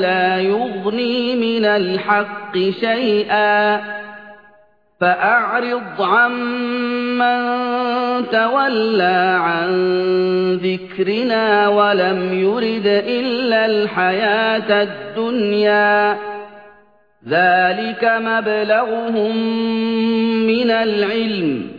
لَا يُغْنِي مِنَ الْحَقِّ شَيْئًا فَأَعْرِضْ عَمَّن تَوَلَّىٰ عَن ذِكْرِنَا وَلَمْ يُرِدْ إِلَّا الْحَيَاةَ الدُّنْيَا. ذَٰلِكَ مَبْلَغُهُم مِّنَ الْعِلْمِ ۚ.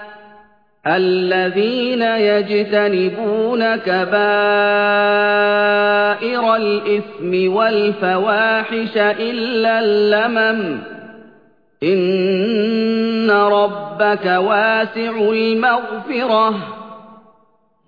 الَّذِينَ يَجْتَنِبُونَ كَبَائِرَ الْإِثْمِ وَالْفَوَاحِشَ إِلَّا اللَّمَمَ. إِنَّ رَبَّكَ وَاسِعُ الْمَغْفِرَةِ ۚ.